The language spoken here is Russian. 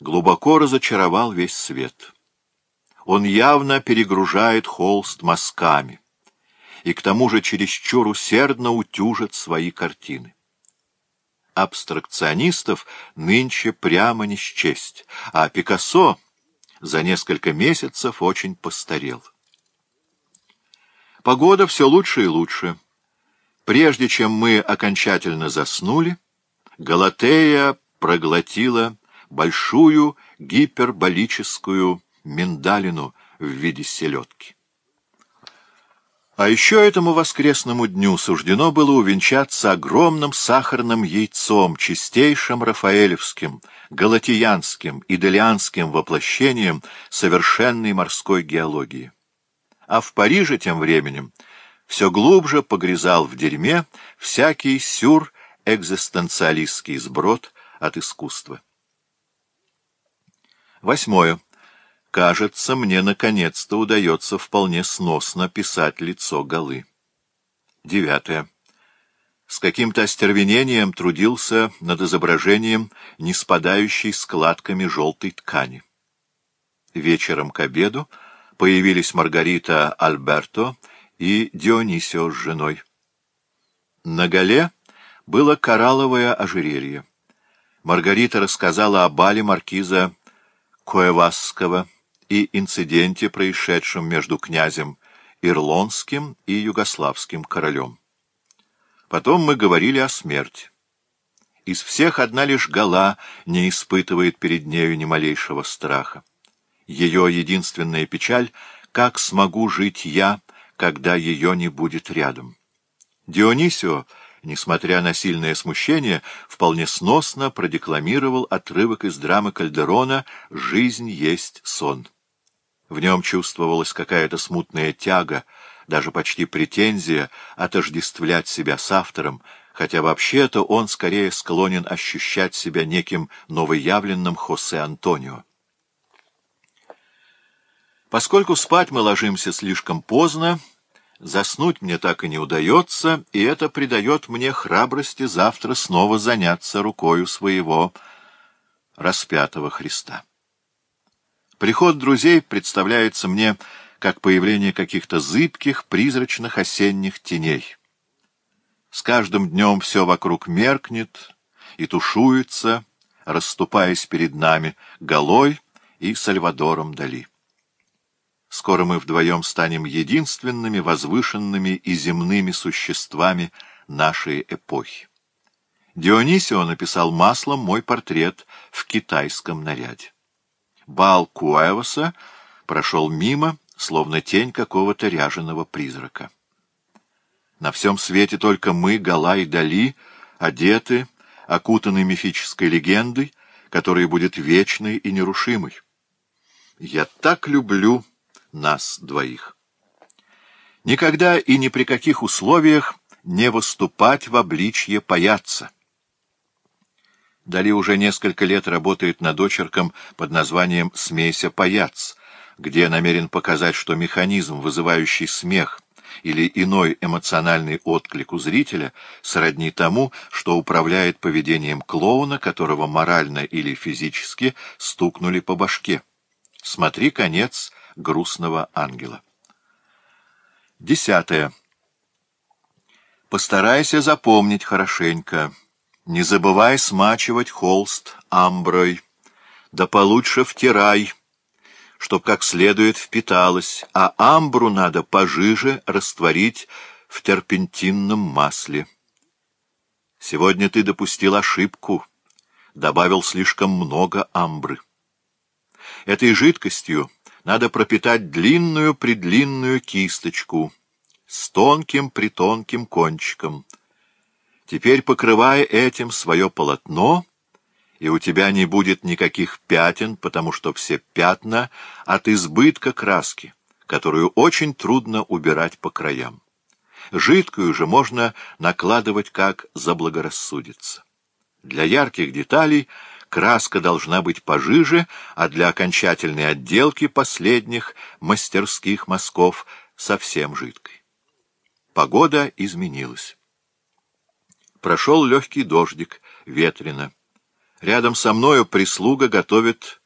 глубоко разочаровал весь свет. Он явно перегружает холст мазками и к тому же чересчур усердно утюжит свои картины. Абстракционистов нынче прямо не счесть, а Пикассо за несколько месяцев очень постарел. Погода все лучше и лучше. Прежде чем мы окончательно заснули, Галатея проглотила большую гиперболическую миндалину в виде селедки. А еще этому воскресному дню суждено было увенчаться огромным сахарным яйцом, чистейшим рафаэлевским, галатиянским и делианским воплощением совершенной морской геологии. А в Париже тем временем все глубже погрязал в дерьме всякий сюр-экзистенциалистский сброд от искусства. Восьмое. Кажется, мне наконец-то удается вполне сносно писать лицо голы. Девятое. С каким-то остервенением трудился над изображением, не спадающей складками желтой ткани. Вечером к обеду появились Маргарита Альберто и Дионисио с женой. На гале было коралловое ожерелье. Маргарита рассказала о бале маркиза Коевасского и инциденте, происшедшем между князем Ирлонским и Югославским королем. Потом мы говорили о смерти. Из всех одна лишь Гала не испытывает перед нею ни малейшего страха. Ее единственная печаль — как смогу жить я, когда ее не будет рядом. Дионисио несмотря на сильное смущение, вполне сносно продекламировал отрывок из драмы Кальдерона «Жизнь есть сон». В нем чувствовалась какая-то смутная тяга, даже почти претензия отождествлять себя с автором, хотя вообще-то он скорее склонен ощущать себя неким новоявленным Хосе Антонио. Поскольку спать мы ложимся слишком поздно, Заснуть мне так и не удается, и это придает мне храбрости завтра снова заняться рукою своего распятого Христа. Приход друзей представляется мне как появление каких-то зыбких, призрачных осенних теней. С каждым днем все вокруг меркнет и тушуется, расступаясь перед нами Голой и Сальвадором Дали. Скоро мы вдвоем станем единственными возвышенными и земными существами нашей эпохи. Дионисио написал маслом мой портрет в китайском наряде. Бал Куэваса прошел мимо, словно тень какого-то ряженого призрака. На всем свете только мы, Гала и Дали, одеты, окутаны мифической легендой, которая будет вечной и нерушимой. Я так люблю нас двоих. Никогда и ни при каких условиях не выступать в обличье паяца. Дали уже несколько лет работает над очерком под названием «Смейся, паяц», где намерен показать, что механизм, вызывающий смех или иной эмоциональный отклик у зрителя, сродни тому, что управляет поведением клоуна, которого морально или физически стукнули по башке. Смотри конец грустного ангела. Десятое. Постарайся запомнить хорошенько. Не забывай смачивать холст амброй. Да получше втирай, чтоб как следует впиталось, а амбру надо пожиже растворить в терпентинном масле. Сегодня ты допустил ошибку, добавил слишком много амбры. Этой жидкостью надо пропитать длинную-предлинную кисточку с тонким-притонким кончиком. Теперь покрывай этим свое полотно, и у тебя не будет никаких пятен, потому что все пятна от избытка краски, которую очень трудно убирать по краям. Жидкую же можно накладывать как заблагорассудится. Для ярких деталей краска должна быть пожиже, а для окончательной отделки последних мастерских мазков совсем жидкой. Погода изменилась. Прошел легкий дождик, ветрено. Рядом со мною прислуга готовит